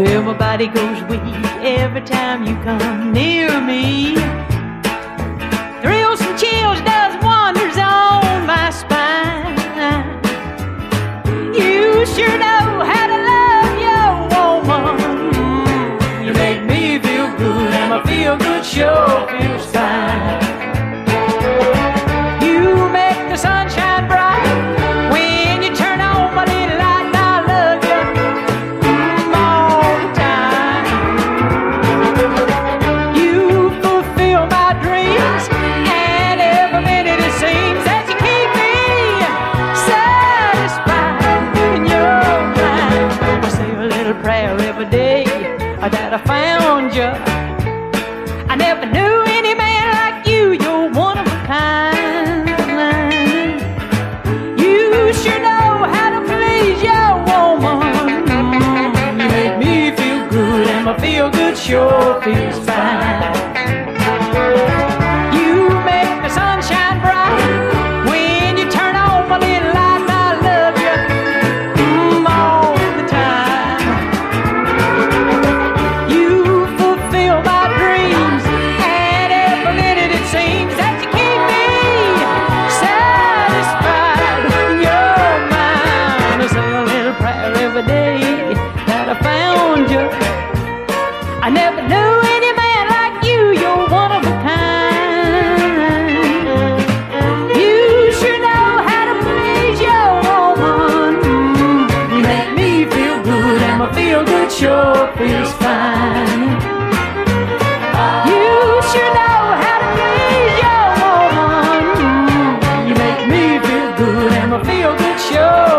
Well, my body goes weak every time you come near me. Thrills and chills does wonders on my spine. You sure know how to love your woman. You make me feel good, and my feel good sure feels fine. That I found you. I never knew any man like you. You're one of a kind. You sure know I never knew any man like you. You're one of a kind. You sure know how to please your woman. You make me feel good, and my feel good sure feels fine. You sure know how to please your woman. You make me feel good, and my feel good sure